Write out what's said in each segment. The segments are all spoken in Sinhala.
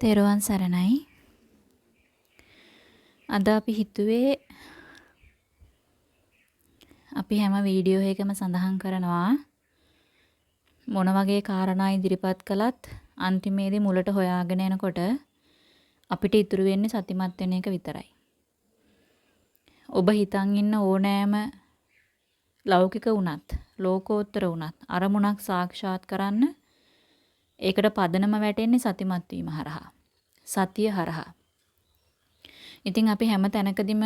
තෙරුවන් සරණයි. අද අපි හිතුවේ අපි හැම වීඩියෝ එකකම සඳහන් කරනවා මොන වගේ කාරණා ඉදිරිපත් කළත් අන්තිමේදී මුලට හොයාගෙන එනකොට අපිට ඉතුරු වෙන්නේ සතිමත් වෙන එක විතරයි. ඔබ හිතන් ඉන්න ඕනෑම ලෞකික වුණත් ලෝකෝත්තර වුණත් අරමුණක් සාක්ෂාත් කරන්න ඒකට පදනම වැටෙන්නේ සතිමත් වීම හරහා. සතිය හරහා. ඉතින් අපි හැම තැනකදීම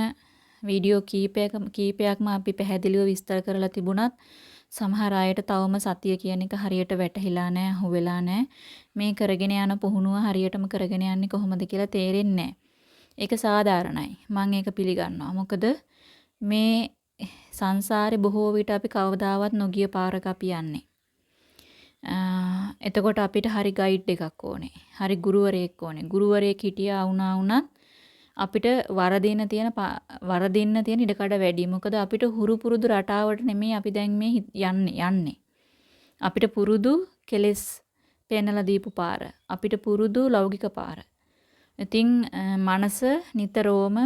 වීඩියෝ කීපයක කීපයක්ම අපි පැහැදිලිව විස්තර කරලා තිබුණත් සමහර අයට තවම සතිය කියන එක හරියට වැටහිලා නැහැ, අහුවෙලා නැහැ. මේ කරගෙන යන පුහුණුව හරියටම කරගෙන යන්නේ කොහොමද කියලා තේරෙන්නේ ඒක සාධාරණයි. මම ඒක පිළිගන්නවා. මොකද මේ සංසාරේ බොහෝ විට අපි කවදාවත් නොගිය පාරක අපි යන්නේ. එතකොට අපිට හරි ගයිඩ් එකක් ඕනේ. හරි ගුරුවරයෙක් ඕනේ. ගුරුවරයෙක් හිටියා වුණා වුණත් අපිට වරදින්න තියෙන වරදින්න තියෙන ඉඩකඩ වැඩි. මොකද අපිට හුරු පුරුදු රටාවට නෙමෙයි අපි දැන් මේ යන්නේ යන්නේ. අපිට පුරුදු කෙලස් පෙන්නලා දීපු පාර. අපිට පුරුදු ලෞකික පාර. ඉතින් මනස නිතරම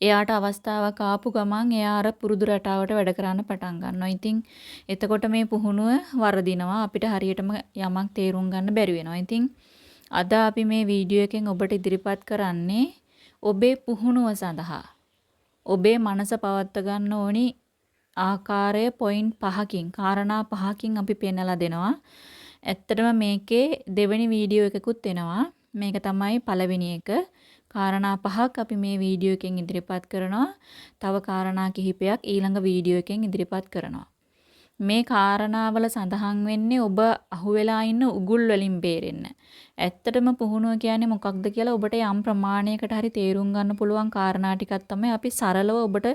එයාට අවස්ථාවක් ආපු ගමන් එයා අර පුරුදු රටාවට වැඩ කරන්න පටන් ගන්නවා. ඉතින් එතකොට මේ පුහුණුව වරදිනවා. අපිට හරියටම යමක් තේරුම් ගන්න බැරි වෙනවා. ඉතින් අද අපි මේ වීඩියෝ එකෙන් ඔබට ඉදිරිපත් කරන්නේ ඔබේ පුහුණුව සඳහා. ඔබේ මනස පවත්ව ගන්න ඕනි ආකාරය පොයින්ට් පහකින්, කාරණා පහකින් අපි පෙන්නලා දෙනවා. ඇත්තටම මේකේ දෙවෙනි වීඩියෝ එකකුත් එනවා. මේක තමයි පළවෙනි එක. කාරණා පහක් අපි මේ වීඩියෝ එකෙන් ඉදිරිපත් කරනවා. තව කාරණා කිහිපයක් ඊළඟ වීඩියෝ එකෙන් ඉදිරිපත් කරනවා. මේ කාරණාවල සඳහන් වෙන්නේ ඔබ අහුවෙලා ඉන්න උගුල් වලින් බේරෙන්න. ඇත්තටම පුහුණුව කියන්නේ මොකක්ද කියලා ඔබට යම් ප්‍රමාණයකට හරි තේරුම් ගන්න පුළුවන් කාරණා ටිකක් තමයි අපි සරලව ඔබට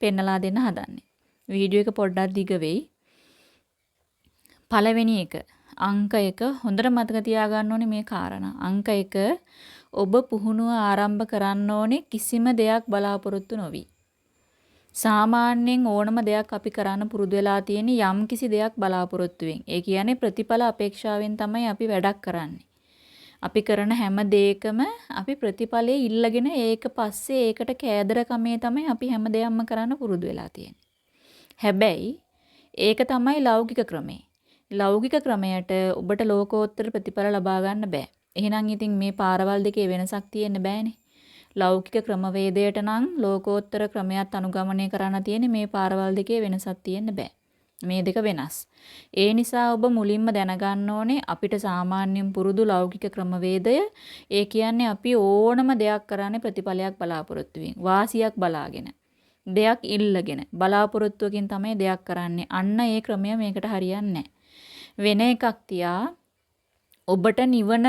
පෙන්නලා දෙන්න හදන්නේ. වීඩියෝ එක පොඩ්ඩක් දිග වෙයි. පළවෙනි එක අංක 1 හොඳට මතක තියාගන්න ඕනේ මේ කාරණා. අංක 1 ඔබ පුහුණුව ආරම්භ කරන්න ඕනේ කිසිම දෙයක් බලාපොරොත්තු නොවි. සාමාන්‍යයෙන් ඕනම දෙයක් අපි කරන්න පුරුදු වෙලා තියෙන යම් කිසි දෙයක් බලාපොරොත්තුවෙන්. ඒ කියන්නේ ප්‍රතිඵල අපේක්ෂාවෙන් තමයි අපි වැඩක් කරන්නේ. අපි කරන හැම දෙයකම අපි ප්‍රතිඵලයේ ඉල්ලගෙන ඒක පස්සේ ඒකට කෑදරකමේ තමයි අපි හැම දෙයක්ම කරන්න පුරුදු වෙලා තියෙන්නේ. හැබැයි ඒක තමයි ලෞකික ක්‍රමය. ලෞකික ක්‍රමයට ඔබට ලෝකෝත්තර ප්‍රතිඵල ලබා ගන්න බෑ. එහෙනම් ඉතින් මේ පාරවල් දෙකේ වෙනසක් තියෙන්න බෑනේ. ලෞකික ක්‍රමවේදයට නම් ලෝකෝත්තර ක්‍රමයක් අනුගමනය කරන්න තියෙන්නේ මේ පාරවල් දෙකේ වෙනසක් තියෙන්න බෑ. මේ දෙක වෙනස්. ඒ නිසා ඔබ මුලින්ම දැනගන්න ඕනේ අපිට සාමාන්‍යයෙන් පුරුදු ලෞකික ක්‍රමවේදය. ඒ කියන්නේ අපි ඕනම දෙයක් කරන්නේ ප්‍රතිඵලයක් බලාපොරොත්තු වාසියක් බලාගෙන. දෙයක් ඉල්ලගෙන බලාපොරොත්තුවකින් තමයි දෙයක් කරන්නේ. අන්න ඒ ක්‍රමය මේකට හරියන්නේ වෙන එකක් තියා ඔබට නිවන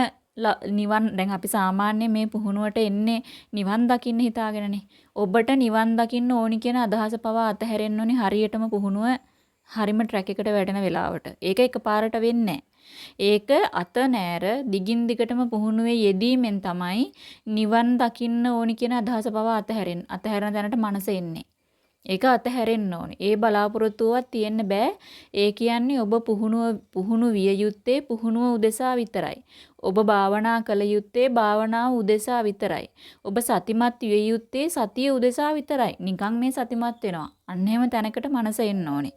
නිවන් දැන් අපි සාමාන්‍ය මේ පුහුණුවට එන්නේ නිවන් දකින්න හිතාගෙනනේ. ඔබට නිවන් දකින්න ඕනි කියන අදහස පවා අතහැරෙන්න ඕනි හරියටම පුහුණුව හරිම ට්‍රැක් එකට වැටෙන වෙලාවට. ඒක එකපාරට වෙන්නේ ඒක අත නෑර දිගින් දිගටම පුහුණුවේ යෙදීමෙන් තමයි නිවන් දකින්න ඕනි කියන අදහස පවා අතහැරෙන්න. අතහැරන තැනට මනස එන්නේ. ඒක අතහැරෙන්න ඕනේ. ඒ බලාපොරොත්තුවක් තියෙන්න බෑ. ඒ කියන්නේ ඔබ පුහුණුව පුහුණු විය යුත්තේ පුහුණුව උදෙසා විතරයි. ඔබ භාවනා කළ යුත්තේ භාවනාව උදෙසා විතරයි. ඔබ සතිමත් විය යුත්තේ සතිය උදෙසා විතරයි. නිකන් මේ සතිමත් වෙනවා. අන්න එහෙම තැනකට මනස එන්න ඕනේ.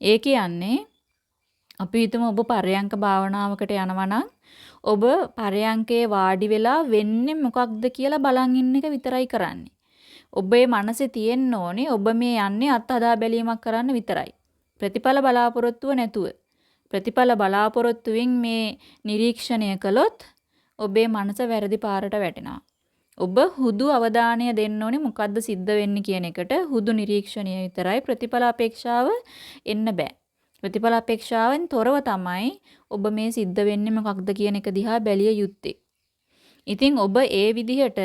ඒ කියන්නේ අපි හිතමු ඔබ පරයන්ක භාවනාවකට යනවා නම් ඔබ පරයන්කේ වාඩි වෙලා වෙන්නේ මොකක්ද කියලා බලන් ඉන්න එක විතරයි කරන්නේ. ඔබේ මනසේ තියෙන්න ඕනේ ඔබ මේ යන්නේ අත්හදා බැලීමක් කරන්න විතරයි. ප්‍රතිඵල බලාපොරොත්තුව නැතුව. ප්‍රතිඵල බලාපොරොත්තුවෙන් මේ නිරීක්ෂණය කළොත් ඔබේ මනස වැරදි පාරට වැටෙනවා. ඔබ හුදු අවධානය දෙන්න ඕනේ මොකද්ද සිද්ධ වෙන්නේ කියන එකට හුදු නිරීක්ෂණය විතරයි ප්‍රතිඵල අපේක්ෂාව එන්න බෑ. ප්‍රතිඵල අපේක්ෂාවෙන් තොරව තමයි ඔබ මේ සිද්ධ වෙන්නේ මොකක්ද කියන එක දිහා බැලිය යුත්තේ. ඉතින් ඔබ ඒ විදිහට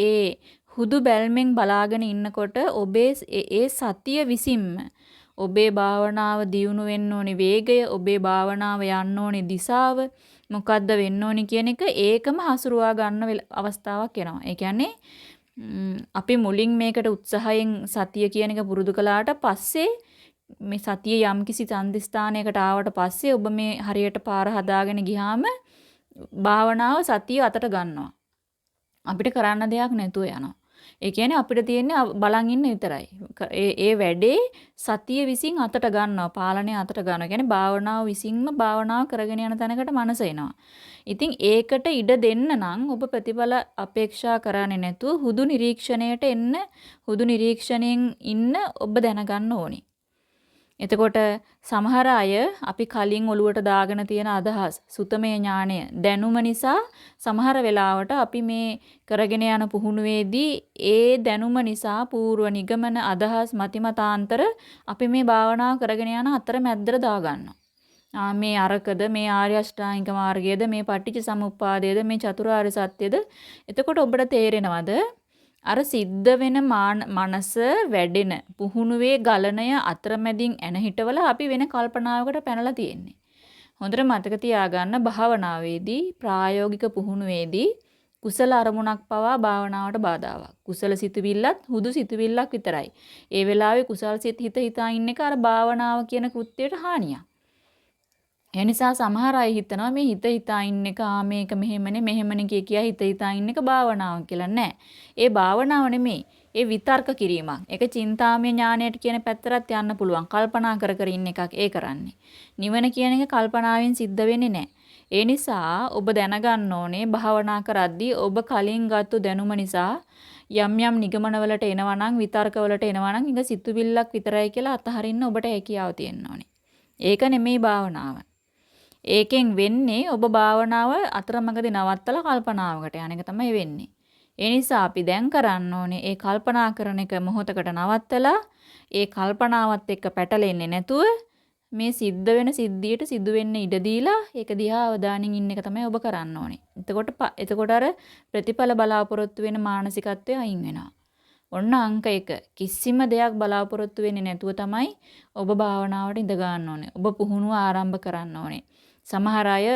ඒ හුදු බැල්මෙන් බලාගෙන ඉන්නකොට ඔබේ ඒ සතිය විසින්ම ඔබේ භාවනාව දියුණු වෙන්න ඕනි වේගය, ඔබේ භාවනාව යන්න ඕනි දිශාව, මොකද්ද වෙන්න ඕනි කියන එක ඒකම හසුරුවා ගන්න අවස්ථාවක් එනවා. ඒ කියන්නේ අපි මුලින් මේකට උත්සාහයෙන් සතිය කියන එක පුරුදු කළාට පස්සේ මේ සතිය යම්කිසි සම්දිස්ථානයකට ආවට පස්සේ ඔබ මේ හරියට පාර හදාගෙන ගියාම භාවනාව සතිය අතට ගන්නවා. අපිට කරන්න දෙයක් නැතුව යනවා. ඒ කියන්නේ අපිට තියෙන්නේ බලන් ඉන්න විතරයි. ඒ ඒ වැඩේ සතිය විසින් අතට ගන්නවා. පාලනය අතට ගන්නවා. කියන්නේ භාවනාව විසින්ම භාවනාව කරගෙන යන තැනකට මනස එනවා. ඉතින් ඒකට ඉඩ දෙන්න නම් ඔබ ප්‍රතිඵල අපේක්ෂා කරන්නේ නැතුව හුදු නිරීක්ෂණයට එන්න හුදු නිරීක්ෂණයෙන් ඉන්න ඔබ දැනගන්න ඕනේ. එතකොට සමහර අය අපි කලින් ඔලුවට දාගෙන තියෙන අදහස් සුතමේ ඥාණය දැනුම නිසා සමහර වෙලාවට අපි මේ කරගෙන යන පුහුණුවේදී ඒ දැනුම නිසා పూర్ව නිගමන අදහස් මතිමතාන්තර අපි මේ භාවනාව කරගෙන යන අතර මැද්දට දාගන්නවා. ආ මේ අරකද මේ ආර්ය අෂ්ටාංගික මාර්ගයද මේ පටිච්ච සමුප්පාදයද මේ චතුරාර්ය සත්‍යද එතකොට ඔබට තේරෙනවද අර සිද්ධ වෙන මනස වැඩෙන පුහුණුවේ ගලණය අතරමැදින් එන හිටවල අපි වෙන කල්පනාවකට පැනලා තියෙන්නේ. හොඳට මතක තියාගන්න භාවනාවේදී ප්‍රායෝගික පුහුණුවේදී කුසල අරමුණක් පවා භාවනාවට බාධාවක්. කුසල සිතුවිල්ලත් හුදු සිතුවිල්ලක් විතරයි. ඒ වෙලාවේ කුසල් සිත හිත හිතා ඉන්න එක අර භාවනාව කියන කෘත්‍යයට හානියක්. ඒ නිසා සමහර අය හිතනවා මේ හිත හිතා ඉන්න එක ආ මේක මෙහෙමනේ මෙහෙමනේ කිය කියා හිත හිතා ඉන්න එක භාවනාව කියලා නෑ. ඒ භාවනාව නෙමෙයි. ඒ විතර්ක කිරීමක්. ඒක චින්තාමය ඥානයට කියන පැත්තට යන්න පුළුවන්. කල්පනා කර කර ඉන්න එකක් ඒ කරන්නේ. නිවන කියන එක කල්පනාවෙන් සිද්ධ වෙන්නේ නෑ. ඒ නිසා ඔබ දැනගන්න ඕනේ භාවනා කරද්දී ඔබ කලින් ගත්තු දැනුම නිසා යම් යම් නිගමනවලට එනවා නම් විතර්කවලට එනවා නම් ඒක සිතුවිල්ලක් විතරයි කියලා අතහරින්න ඔබට හැකියාව තියෙන්න ඕනේ. ඒක නෙමෙයි භාවනාව. ඒකෙන් වෙන්නේ ඔබ භාවනාව අතරමඟදී නවත්තලා කල්පනාවකට යන එක තමයි වෙන්නේ. ඒ නිසා අපි දැන් කරන්න ඕනේ ඒ කල්පනා කරන එක මොහොතකට නවත්තලා ඒ කල්පනාවත් එක්ක පැටලෙන්නේ නැතුව මේ සිද්ධ වෙන සිද්ධියට සිදු වෙන්න ඉඩ දීලා ඒක දිහා අවධානයෙන් ඉන්න එක තමයි ඔබ කරන්න ඕනේ. එතකොට එතකොට අර ප්‍රතිඵල බලාපොරොත්තු වෙන මානසිකත්වය අයින් වෙනවා. ඔන්න අංක 1 කිසිම දෙයක් බලාපොරොත්තු වෙන්නේ නැතුව තමයි ඔබ භාවනාවට ඉඳ ගන්න ඕනේ. ඔබ පුහුණුව ආරම්භ කරන්න ඕනේ. සමහර අය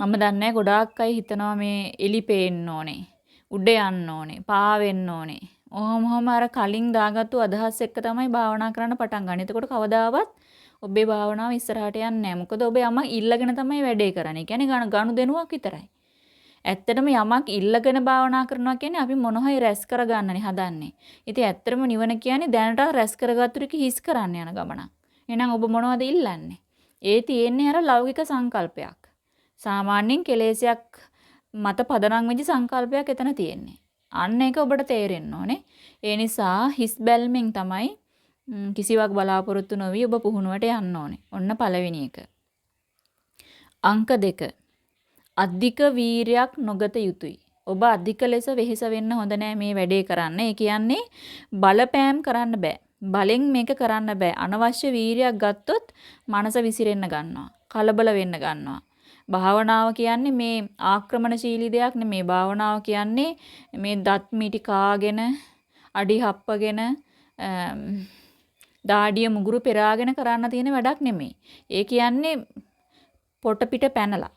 මම දන්නේ ගොඩාක් අය හිතනවා මේ එලි පේන්න ඕනේ. උඩ යන්න ඕනේ. පාවෙන්න ඕනේ. ඔහොම ඔහොම අර කලින් දාගත්තු අදහස් එක්ක තමයි භාවනා කරන්න පටන් ගන්න. එතකොට කවදාවත් ඔබේ භාවනාව ඉස්සරහට යන්නේ නැහැ. මොකද ඔබ යමක් ඉල්ලගෙන තමයි වැඩේ කරන්නේ. ඒ කියන්නේ ගනුදෙනුවක් විතරයි. ඇත්තටම යමක් ඉල්ලගෙන භාවනා කරනවා කියන්නේ අපි මොන හරි රැස් කරගන්නනේ හදන්නේ. ඉතින් ඇත්තටම නිවන කියන්නේ දැනට රැස් කරගත්තු ටික හිස් කරන්න යන ගමනක්. එහෙනම් ඔබ මොනවද ඉල්ලන්නේ? ඒ තියෙන්නේ අර ලෞකික සංකල්පයක්. සාමාන්‍යයෙන් කෙලෙසයක් මත පදනම් වෙච්ච සංකල්පයක් එතන තියෙන්නේ. අන්න ඒක ඔබට තේරෙන්න ඕනේ. ඒ නිසා හිස් බැල්මෙන් තමයි කිසිවක් බලාපොරොත්තු නොවි ඔබ පුහුණුවට යන්න ඕනේ. ඔන්න පළවෙනි එක. අංක 2. අධික වීරයක් නොගත යුතුය. ඔබ අධික ලෙස වෙහෙස වෙන්න හොඳ නෑ මේ වැඩේ කරන්න. ඒ කියන්නේ බලපෑම් කරන්න බෑ. බලෙන් මේක කරන්න බෑ. අනවශ්‍ය වීරියක් ගත්තොත් මනස විසිරෙන්න ගන්නවා. කලබල වෙන්න ගන්නවා. භාවනාව කියන්නේ මේ ආක්‍රමණශීලී දෙයක් නෙමේ. භාවනාව කියන්නේ මේ දත් මිටි කාගෙන අඩි හප්පගෙන දාඩිය මුගුරු පෙරාගෙන කරන්න තියෙන වැඩක් නෙමෙයි. ඒ කියන්නේ පොට පිට පැනලා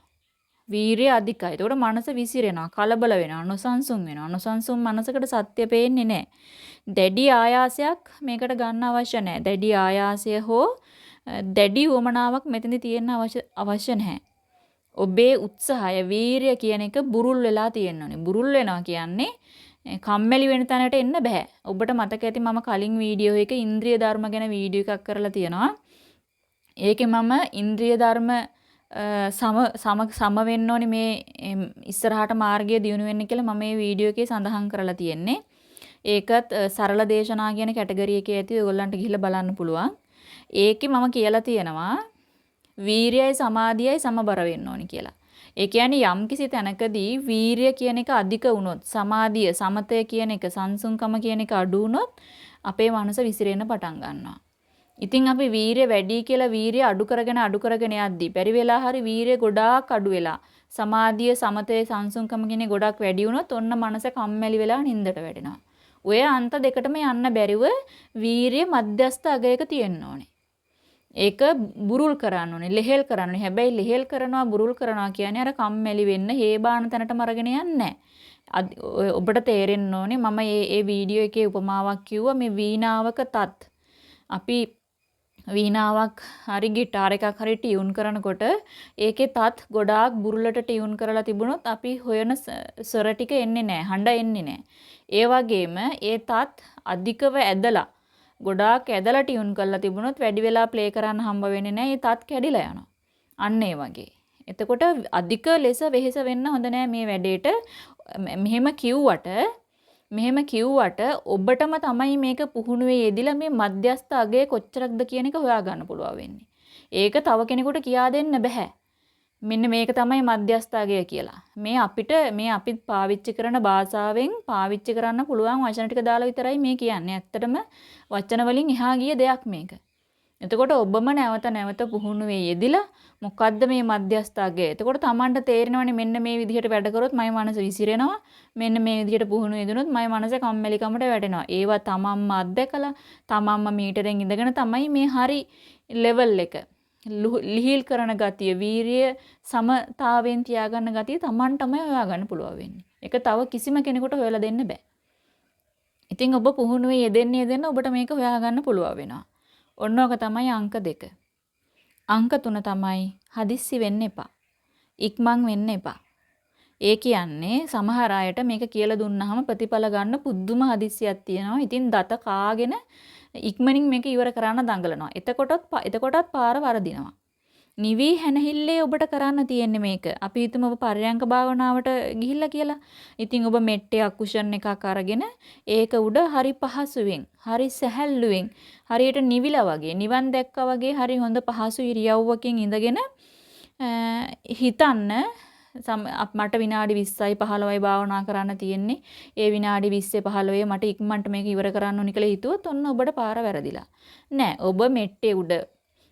වීරිය අධිකයි. ඒතකොට මනස විසිරෙනවා, කලබල වෙනවා, නොසන්සුන් වෙනවා. නොසන්සුන් මනසකට සත්‍ය පේන්නේ නැහැ. දැඩි ආයාසයක් මේකට ගන්න අවශ්‍ය නැහැ. දැඩි ආයාසය හෝ දැඩි වමනාවක් මෙතනදී තියෙන්න අවශ්‍ය අවශ්‍ය නැහැ. ඔබේ උත්සාහය වීරිය කියන එක බුරුල් වෙලා තියෙන්න ඕනේ. බුරුල් වෙනවා කියන්නේ කම්මැලි වෙන තැනට එන්න බෑ. ඔබට මතක ඇති මම කලින් වීඩියෝ එකේ ඉන්ද්‍රිය ධර්ම ගැන වීඩියෝ එකක් කරලා තියෙනවා. ඒකේ මම ඉන්ද්‍රිය ධර්ම සම සම සම වෙන්න ඕනේ මේ ඉස්සරහට මාර්ගය දියුණු වෙන්න කියලා මම මේ වීඩියෝ එකේ සඳහන් කරලා තියෙන්නේ. ඒකත් සරල දේශනා කියන කැටගරි එකේ ඇති ඔයගොල්ලන්ට ගිහිල්ලා බලන්න පුළුවන්. ඒකේ මම කියලා තියෙනවා වීරියයි සමාධියයි සමබර වෙන්න ඕනි කියලා. ඒ කියන්නේ යම්කිසි තැනකදී වීරිය කියන එක අධික වුණොත් සමාධිය සමතය කියන එක සංසුන්කම කියන එක අඩු වුණොත් අපේ මනස විසිරෙන්න පටන් ගන්නවා. ඉතින් අපි වීරිය වැඩි කියලා වීරිය අඩු කරගෙන අඩු කරගෙන යද්දී බැරි වෙලා හරි වීරිය ගොඩාක් අඩු වෙලා සමාධිය සමතේ සංසුන්කම කියන ගොඩක් වැඩි වුණොත් ඔන්න මනස කම්මැලි වෙලා නින්දට වැටෙනවා. ඔය අන්ත දෙකටම යන්න බැරිව වීරිය මධ්‍යස්ථ අගයක තියෙන්න ඕනේ. ඒක බුරුල් කරන්න ඕනේ. ලෙහෙල් කරන්න ඕනේ. හැබැයි ලෙහෙල් කරනවා බුරුල් කරනවා කියන්නේ අර කම්මැලි වෙන්න හේබාන තැනටම අරගෙන යන්නේ ඔබට තේරෙන්න ඕනේ මම මේ ඒ වීඩියෝ එකේ උපමාවක් කිව්වා මේ වීණාවක තත් අපි වීණාවක් හරි গিitar එකක් හරි ටියුන් කරනකොට ඒකේ තත් ගොඩාක් බුරුලට ටියුන් කරලා තිබුණොත් අපි හොයන ස්වර ටික එන්නේ නැහැ හඬ එන්නේ නැහැ ඒ වගේම ඒ තත් අධිකව ඇදලා ගොඩාක් ඇදලා ටියුන් කරලා තිබුණොත් වැඩි වෙලා ප්ලේ කරන්න හම්බ වෙන්නේ නැහැ ඒ තත් කැඩිලා යනවා. අන්න ඒ වගේ. එතකොට අධික ලෙස වෙහෙස වෙන්න හොඳ නෑ මේ වැඩේට. මෙහෙම කිව්වට මෙහෙම කිව්වට ඔබටම තමයි මේක පුහුණුවේ යෙදිලා මේ මධ්‍යස්ථ අගය කොච්චරක්ද කියන එක හොයාගන්න පුළුවන් වෙන්නේ. ඒක තව කෙනෙකුට කියා දෙන්න බෑ. මෙන්න මේක තමයි මධ්‍යස්ථ අගය කියලා. මේ අපිට මේ අපිත් පාවිච්චි කරන භාෂාවෙන් පාවිච්චි කරන්න පුළුවන් වචන ටික දාලා විතරයි මේ කියන්නේ. ඇත්තටම වචන වලින් එහා ගිය දෙයක් මේක. එතකොට ඔබම නැවත නැවත පුහුණුවේ යෙදිලා මොකද්ද මේ මධ්‍යස්ථාගය? එතකොට Tamanට තේරෙනවනේ මෙන්න මේ විදිහට වැඩ කරොත් මගේ මනස විසිරෙනවා. මෙන්න මේ විදිහට පුහුණු යෙදුනොත් මගේ මනස කම්මැලිකමට වැටෙනවා. ඒවා තමන්ම අත්දැකලා තමන්ම මීටරෙන් ඉඳගෙන තමයි මේ හරි ලෙවල් එක ලිහිල් කරන ගතිය, වීරිය සමතාවෙන් තියාගන්න ගතිය Tamanටමයි හොයාගන්න පුළුවන් වෙන්නේ. ඒක තව කිසිම කෙනෙකුට හොයලා දෙන්න බෑ. ඉතින් ඔබ පුහුණුවේ යෙදෙන්න යෙදෙන්න ඔබට මේක හොයාගන්න පුළුවන් වෙනවා. ඔන්න ඔක තමයි අංක දෙක. අංක තුන තමයි හදිස්සි වෙන්න එපා. ඉක්මන් වෙන්න එපා. ඒ කියන්නේ සමහර අයට මේක කියලා දුන්නාම ප්‍රතිඵල ගන්න පුදුම හදිස්සියක් තියෙනවා. ඉතින් දත කාගෙන ඉක්මනින් මේක ඉවර කරන්න දඟලනවා. එතකොටත් එතකොටත් පාර වරදිනවා. නිවි හැනහිල්ලේ ඔබට කරන්න තියෙන්නේ මේක. අපි හිතමු ඔබ පරයන්ක භාවනාවට ගිහිල්ලා කියලා. ඉතින් ඔබ මෙට්ටයක් කුෂන් එකක් අරගෙන ඒක උඩ හරි පහසුවෙන්, හරි සැහැල්ලුවෙන්, හරියට නිවිලා වගේ, නිවන් දැක්කා වගේ හරි හොඳ පහසු ඉරියව්වකින් ඉඳගෙන හිතන්න මට විනාඩි 20යි 15යි භාවනා කරන්න තියෙන්නේ. ඒ විනාඩි 20 15 මට ඉක්මනට මේක ඉවර කරන්න ඕනි කියලා හිතුවොත් ඔන්න ඔබට පාර වැරදිලා. නෑ ඔබ මෙට්ටේ උඩ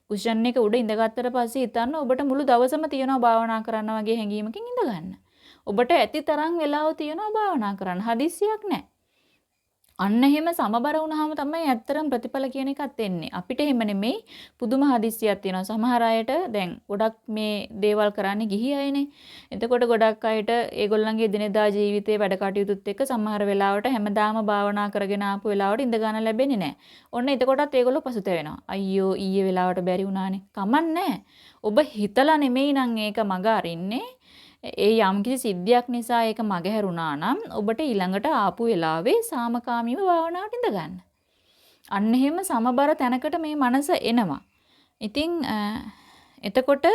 කුෂන් එක උඩ ඉඳගත්තට පස්සේ හිතන්න ඔබට මුළු දවසම තියනවා භාවනා කරන්න වගේ හැඟීමකින් ඉඳගන්න. ඔබට ඇති තරම් වෙලාව තියනවා භාවනා කරන්න. හදිස්සියක් නැහැ. අන්න එහෙම සමබර වුණාම තමයි ඇත්තරම් ප්‍රතිඵල කියන එකත් එන්නේ. අපිට එහෙම නෙමෙයි පුදුම හදිස්සියක් තියෙනවා. සමහර අයට දැන් ගොඩක් මේ දේවල් කරන්නේ ගිහි අයනේ. එතකොට ගොඩක් අයට ඒගොල්ලන්ගේ දිනදා ජීවිතේ වැඩ කටයුතුත් එක්ක සමහර වෙලාවට හැමදාම භාවනා කරගෙන ආපු වෙලාවට ඉඳ ගන්න ලැබෙන්නේ නැහැ. ඔන්න එතකොටත් ඒගොල්ලෝ පසුතැවෙනවා. අයියෝ ඊයේ වෙලාවට බැරි වුණානේ. කමන්නේ ඔබ හිතලා නෙමෙයි නම් ඒක මග අරින්නේ. ඒ යම්කිසි සිද්ධියක් නිසා ඒක මගහැරුණා නම් ඔබට ඊළඟට ආපු වෙලාවේ සාමකාමීව භාවනාවට ඉඳ ගන්න. අන්න එහෙම සමබර තැනකට මේ මනස එනවා. ඉතින් එතකොට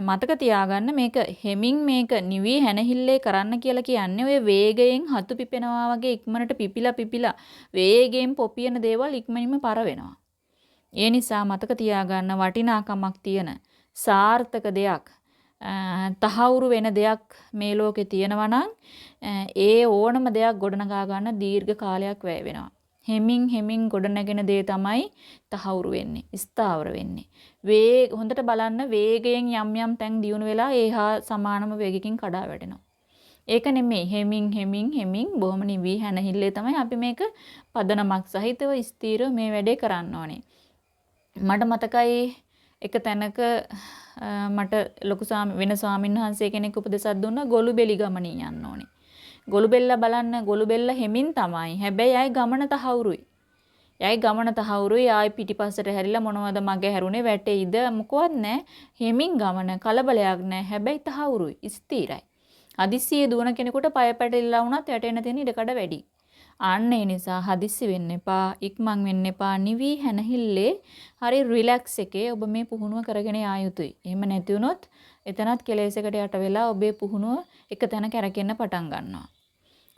මතක තියාගන්න මේක හෙමින් මේක නිවි හැනහිල්ලේ කරන්න කියලා කියන්නේ ඔය වේගයෙන් හතු පිපෙනවා වගේ ඉක්මනට පිපිලා පිපිලා වේගයෙන් පොපියන දේවල් ඉක්මනින්ම පර වෙනවා. ඒ නිසා මතක තියාගන්න වටිනාකමක් තියෙන සාර්ථක දෙයක් තහවුරු වෙන දෙයක් මේ ලෝකේ තියෙනවා නම් ඒ ඕනම දෙයක් ගොඩනගා ගන්න දීර්ඝ කාලයක් වැය වෙනවා. හෙමින් හෙමින් ගොඩනගෙන දේ තමයි තහවුරු වෙන්නේ, ස්ථාවර වෙන්නේ. වේ හොඳට බලන්න වේගයෙන් යම් යම් තැන් දියුණු වෙලා ඒහා සමානම වේගකින් කඩා වැටෙනවා. ඒක නෙමෙයි හෙමින් හෙමින් හෙමින් බොහොම නිවි හැනහිල්ලේ තමයි අපි මේක පදනමක් සහිතව ස්ථීරව මේ වැඩේ කරන්න ඕනේ. මට මතකයි එක තැනක මට ලොකු වෙන ස්වාමීන් වහන්සේ කෙනෙක් උපදෙසක් දුන්නා ගොළු බෙලි ගමනින් යන්න ඕනේ. ගොළු බෙල්ල බලන්න ගොළු බෙල්ල හෙමින් තමයි. හැබැයි ආයි ගමන තහවුරුයි. යයි ගමන තහවුරුයි ආයි පිටිපස්සට හැරිලා මොනවද මගේ හැරුණේ වැටෙයිද මොකවත් නැහැ. හෙමින් ගමන කලබලයක් නැහැ. හැබැයි තහවුරුයි. ස්ථිරයි. හදිස්සියේ දුවන කෙනෙකුට පය පැටලිලා වුණත් වැටෙන්න තියෙන ඉඩකඩ වැඩි. අන්න ඒ නිසා හදිස්සි වෙන්න එපා, ඉක්මන් වෙන්න එපා. නිවි හැනහිල්ලේ හරි රිලැක්ස් එකේ ඔබ මේ පුහුණුව කරගෙන යා යුතුයි. එහෙම නැති වුණොත් එතනත් කෙලෙසකට යට වෙලා ඔබේ පුහුණුව එක තැන කැරකෙන්න පටන් ගන්නවා.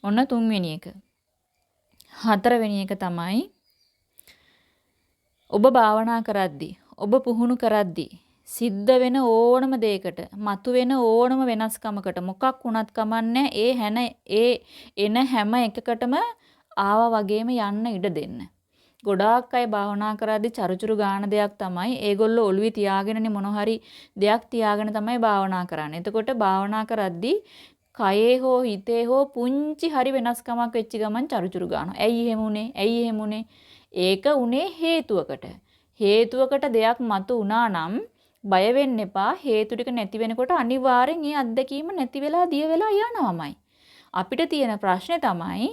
ඔන්න තුන්වෙනි එක. හතරවෙනි එක තමයි ඔබ භාවනා කරද්දී, ඔබ පුහුණු කරද්දී සිද්ධ වෙන ඕනම දෙයකට, මතුවෙන ඕනම වෙනස්කමකට මොකක් වුණත් කමන්නේ ඒ හැන ඒ එන හැම එකකටම ආවා වගේම යන්න ඉඩ දෙන්න. ගොඩාක් අය භාවනා කරද්දී චරුචරු ගාන දෙයක් තමයි ඒගොල්ලෝ ඔළුවේ තියාගෙනනේ මොන හරි දෙයක් තියාගෙන තමයි භාවනා කරන්නේ. එතකොට භාවනා කරද්දී කයේ හෝ හිතේ හෝ පුංචි හරි වෙනස්කමක් වෙච්ච ගමන් චරුචරු ගන්නවා. ඇයි එහෙම උනේ? ඇයි එහෙම උනේ? ඒක උනේ හේතුවකට. හේතුවකට දෙයක් මතු වුණා නම් බය වෙන්න එපා. හේතු ටික නැති වෙනකොට අනිවාර්යෙන් ඒ අත්දැකීම නැති වෙලා දිය වෙලා යනවාමයි. අපිට තියෙන ප්‍රශ්නේ තමයි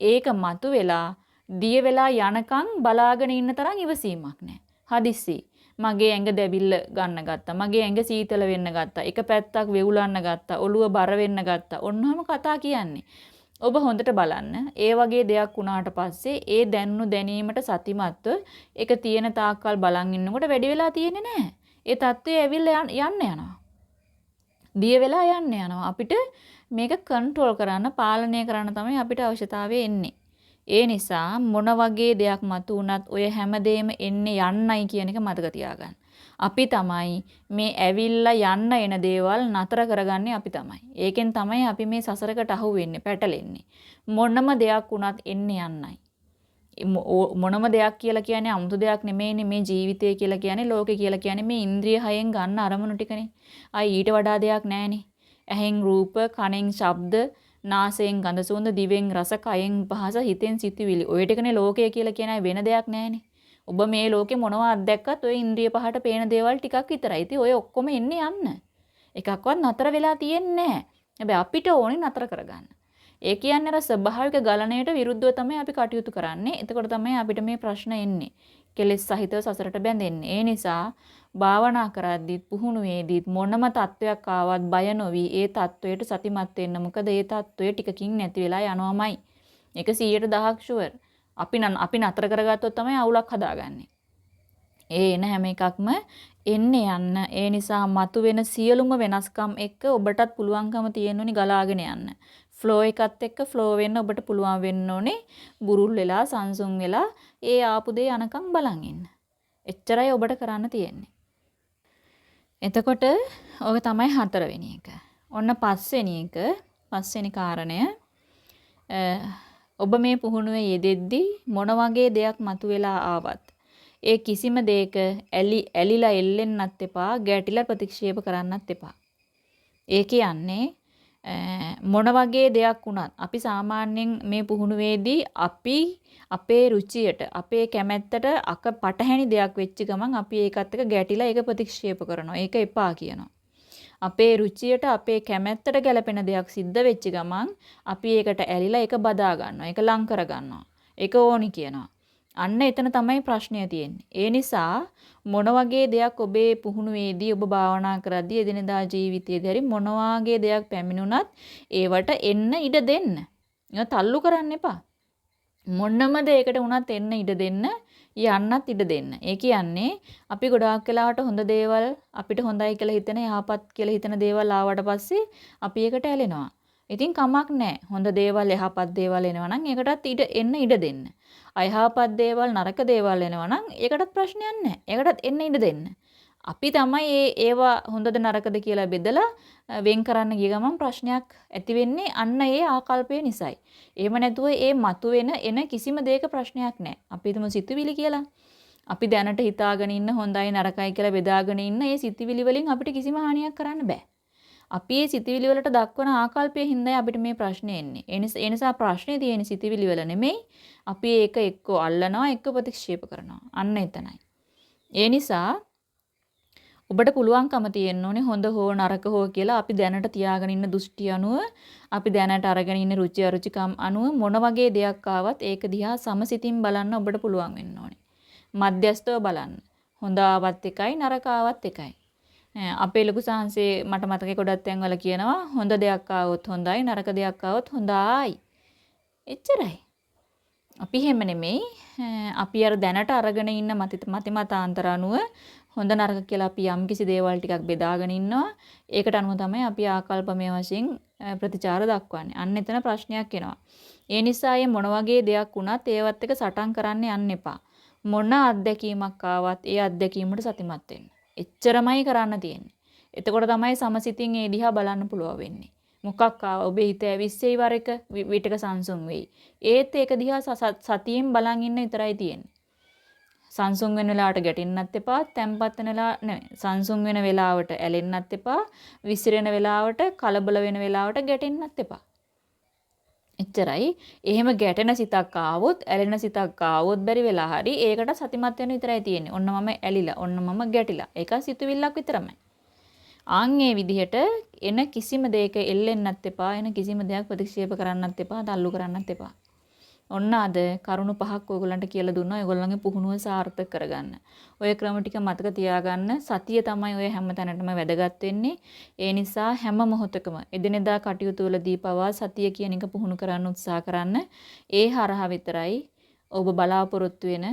ඒක මතු වෙලා දිය වෙලා යනකම් බලාගෙන ඉන්න තරම් ඉවසීමක් නැහැ. හදිස්සි. මගේ ඇඟ දැබිල්ල ගන්න ගත්තා. මගේ ඇඟ සීතල වෙන්න ගත්තා. එක පැත්තක් වෙවුලන්න ගත්තා. ඔළුව බර වෙන්න ගත්තා. ඔන්නෝම කතා කියන්නේ. ඔබ හොඳට බලන්න. ඒ වගේ දෙයක් වුණාට පස්සේ ඒ දැනුණු දැනීමට සතිමත්ව ඒක තියෙන තාක්කල් බලන් ඉන්නකොට වැඩි වෙලා තියෙන්නේ නැහැ. ඒ தત્ත්වය ඇවිල්ලා යන්න යනවා. දිය වෙලා යන්න යනවා. අපිට මේක කන්ට්‍රෝල් කරන්න, පාලනය කරන්න තමයි අපිට අවශ්‍යතාවය එන්නේ. ඒ නිසා මොන වගේ දෙයක් මතු වුණත් ඔය හැමදේම එන්නේ යන්නයි කියන එක මතක තියාගන්න. අපි තමයි මේ ඇවිල්ලා යන්න එන දේවල් නතර කරගන්නේ අපි තමයි. ඒකෙන් තමයි අපි මේ සසරකට අහු වෙන්නේ, පැටලෙන්නේ. මොනම දෙයක් වුණත් එන්නේ යන්නයි. මොනම දෙයක් කියලා කියන්නේ 아무තු දෙයක් නෙමෙයිනේ මේ ජීවිතය කියලා කියන්නේ ලෝකේ කියලා කියන්නේ මේ ඉන්ද්‍රිය හයෙන් ගන්න අරමුණු ටිකනේ. ආයි ඊට වඩා දෙයක් නැහනේ. ඇහෙන් රූප, කනෙන් ශබ්ද, නාසයෙන් ගඳ සුවඳ, දිවෙන් රස, කයෙන් පහස, හිතෙන් සිතුවිලි. ඔය ටිකනේ ලෝකය කියලා කියන වෙන දෙයක් නැහනේ. ඔබ මේ ලෝකේ මොනවා අත්දැක්කත් ඔය ඉන්ද්‍රිය පහට පේන දේවල් ටිකක් විතරයි. ඉතින් ඔය ඔක්කොම එන්නේ යන්න. එකක්වත් නතර වෙලා තියෙන්නේ නැහැ. හැබැයි අපිට ඕනේ නතර කරගන්න. ඒ කියන්නේ අර ස්වභාවික ගලණයට විරුද්ධව තමයි අපි කටයුතු කරන්නේ. එතකොට තමයි අපිට මේ ප්‍රශ්න එන්නේ. කෙලෙස් සහිතව සසරට බැඳෙන්නේ. ඒ නිසා භාවනා කරද්දිත් පුහුණුවේදීත් මොනම තත්වයක් ආවත් බය නොවි ඒ තත්වයට සතිමත් වෙන්න. මොකද ඒ තත්වය ටිකකින් නැති වෙලා යනවාමයි. ඒක 100%ක් ෂුවර්. අපි අපි නතර කරගත්තොත් තමයි අවුලක් හදාගන්නේ. ඒ එන හැම එකක්ම එන්නේ යන්න. ඒ නිසා මතුවෙන සියලුම වෙනස්කම් එක්ක ඔබටත් පුළුවන්කම තියෙනුනි ගලාගෙන යන්න. ෆ්ලෝ එකත් එක්ක ෆ්ලෝ වෙන්න ඔබට පුළුවන් වෙන්න ඕනේ. බුරුල් වෙලා සංසුන් වෙලා ඒ ආපු දේ යනකම් බලන් ඉන්න. එච්චරයි ඔබට කරන්න තියෙන්නේ. එතකොට ඔය තමයි හතරවෙනි එක. ඔන්න පස්වෙනි එක පස්වෙනි කාරණය ඔබ මේ පුහුණුවේ යෙදෙද්දී මොන වගේ දෙයක් මතුවෙලා ආවත් ඒ කිසිම දෙයක ඇලි ඇලිලා එල්ලෙන්නත් එපා ගැටිලා ප්‍රතික්ෂේප කරන්නත් එපා. ඒ කියන්නේ මොන වගේ දෙයක් වුණත් අපි සාමාන්‍යයෙන් මේ පුහුණුවේදී අපි අපේ රුචියට අපේ කැමැත්තට අක පටහැනි දෙයක් වෙච්ච ගමන් අපි ඒකත් එක්ක ගැටිලා ඒක ප්‍රතික්ෂේප කරනවා. ඒක එපා කියනවා. අපේ රුචියට අපේ කැමැත්තට ගැලපෙන දෙයක් සිද්ධ වෙච්ච ගමන් අපි ඒකට ඇලිලා ඒක බදා ගන්නවා. ඒක ලං කර ගන්නවා. ඒක ඕනි කියනවා. අන්න එතන තමයි ප්‍රශ්නය තියෙන්නේ. ඒ නිසා මොන වගේ දෙයක් ඔබේ පුහුණුවේදී ඔබ භාවනා කරද්දී එදිනදා ජීවිතයේදී හරි මොන වගේ දෙයක් පැමිණුණත් ඒවට එන්න ඉඩ දෙන්න. ඒක තල්ලු කරන්න එපා. මොන්නම දෙයකට වුණත් එන්න ඉඩ දෙන්න යන්නත් ඉඩ දෙන්න. ඒ කියන්නේ අපි ගොඩාක් වෙලාවට හොඳ දේවල් අපිට හොඳයි කියලා හිතන යහපත් කියලා හිතන දේවල් ආවට පස්සේ අපි ඒකට ඇලෙනවා. ඉතින් කමක් නැහැ. හොඳ දේවල් යහපත් දේවල් එනවා නම් ඒකටත් ඉඩ එන්න ඉඩ දෙන්න. අයහපත් දේවල් නරක දේවල් එනවා නම් ඒකටත් ප්‍රශ්නයක් නැහැ. ඒකටත් එන්න ඉඩ දෙන්න. අපි තමයි ඒ ඒවා හොඳද නරකද කියලා බෙදලා වෙන් කරන්න ගිය ගමන් ප්‍රශ්නයක් ඇති වෙන්නේ අන්න ඒ ආකල්පය නිසායි. එහෙම නැතුව ඒ මතුවෙන එන කිසිම දෙයක ප්‍රශ්නයක් නැහැ. අපි හිතමු සිතුවිලි කියලා. අපි දැනට හිතාගෙන ඉන්න හොඳයි නරකයි කියලා බෙදාගෙන ඉන්න ඒ සිතුවිලි වලින් අපිට කිසිම හානියක් කරන්න බෑ. අපි මේ සිතිවිලි වලට දක්වන ආකල්පයේ හින්දායි අපිට මේ ප්‍රශ්නේ එන්නේ. ඒ නිසා ප්‍රශ්නේ තියෙන සිතිවිලි වල නෙමෙයි. අපි ඒක එක්ක අල්ලනවා එක්ක ප්‍රතික්ෂේප කරනවා. අන්න එතනයි. ඒ නිසා ඔබට පුළුවන්කම තියෙන්න ඕනේ හොඳ හෝ නරක හෝ කියලා අපි දැනට තියාගෙන ඉන්න දෘෂ්ටි අනුව අපි දැනට අරගෙන ඉන්න රුචි අරුචිකම් අනුව මොන වගේ දෙයක් ආවත් ඒක දිහා සමසිතින් බලන්න ඔබට පුළුවන් වෙන්න ඕනේ. මධ්‍යස්තව බලන්න. හොඳ ආවත් එකයි නරක ආවත් එකයි. අපේ ලොකු සාංශේ මට මතකේ ගොඩක් තැන්වල කියනවා හොඳ දෙයක් ආවොත් හොඳයි නරක දෙයක් ආවොත් හොඳයි. එච්චරයි. අපි හැම නෙමෙයි අපි අර දැනට අරගෙන ඉන්න මති මතාන්තර අනුව හොඳ නරක කියලා අපි යම්කිසි දේවල් ටිකක් බෙදාගෙන ඉන්නවා. ඒකට අනුව තමයි අපි ආකල්පමය වශයෙන් ප්‍රතිචාර දක්වන්නේ. අන්න එතන ප්‍රශ්නයක් එනවා. ඒ නිසා මේ මොන වගේ දෙයක් වුණත් ඒවත් එක සටන් කරන්න යන්න එපා. මොන අත්දැකීමක් ආවත් ඒ අත්දැකීමට සතිමත් වෙන්න. එච්චරමයි කරන්න තියෙන්නේ. එතකොට තමයි සමසිතින් ඒ දිහා බලන්න පුළුවන් වෙන්නේ. මොකක් ආව ඔබේ හිත ඇවිස්සෙයි වර එක විටක සංසුන් වෙයි. ඒත් ඒක දිහා සතියෙන් බලන් ඉන්න විතරයි තියෙන්නේ. සංසුන් වෙන වෙලාවට ගැටෙන්නත් එපා, තැම්පත් වෙන නෙවෙයි. සංසුන් වෙන වෙලාවට ඇලෙන්නත් එපා, විසිරෙන වෙලාවට කලබල වෙන වෙලාවට ගැටෙන්නත් එපා. එච්චරයි. එහෙම ගැටෙන සිතක් ආවොත්, ඇලෙන සිතක් ආවොත් බැරි වෙලා හරි ඒකට සතිමත් වෙන විතරයි තියෙන්නේ. ඔන්න මම ඇලිලා, ඔන්න මම ගැටිලා. ඒක සිතුවිල්ලක් විතරමයි. ආන් ඒ විදිහට එන කිසිම දෙයක එල්ලෙන්නත් එපා. එන කිසිම දෙයක් ප්‍රතික්ෂේප කරන්නත් එපා. තල්ලු කරන්නත් එපා. ඔන්න අද කරුණු පහක් ඔයගොල්ලන්ට කියලා දුන්නා. ඔයගොල්ලන්ගේ පුහුණුව සාර්ථක කරගන්න. ඔය ක්‍රම ටික මතක තියාගන්න. සතිය තමයි ඔය හැම තැනටම වැදගත් වෙන්නේ. ඒ නිසා හැම මොහොතකම එදිනෙදා කටයුතු වලදී පවා සතිය කියන එක පුහුණු කරන්න උත්සාහ කරන්න. ඒ හරහා විතරයි ඔබ බලාපොරොත්තු වෙන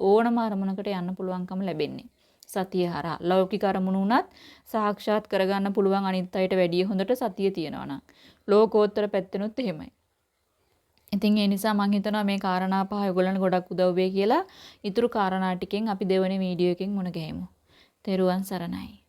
ඕනම අරමුණකට යන්න පුළුවන්කම ලැබෙන්නේ. සතිය හරහා ලෞකික අරමුණු උනත් සාක්ෂාත් කරගන්න පුළුවන් අනිත් අයට වැඩිය හොඳට සතිය තියෙනවා නම් ලෝකෝත්තර පැත්තෙනුත් එහෙමයි. ඉතින් ඒ නිසා මම හිතනවා මේ කාරණා පහ ඔයගොල්ලන්ට ගොඩක් උදව් වෙයි කියලා. ඊතුරු කාරණා ටිකෙන් අපි දෙවෙනි වීඩියෝ එකෙන් මුණ ගැහෙමු. තෙරුවන් සරණයි.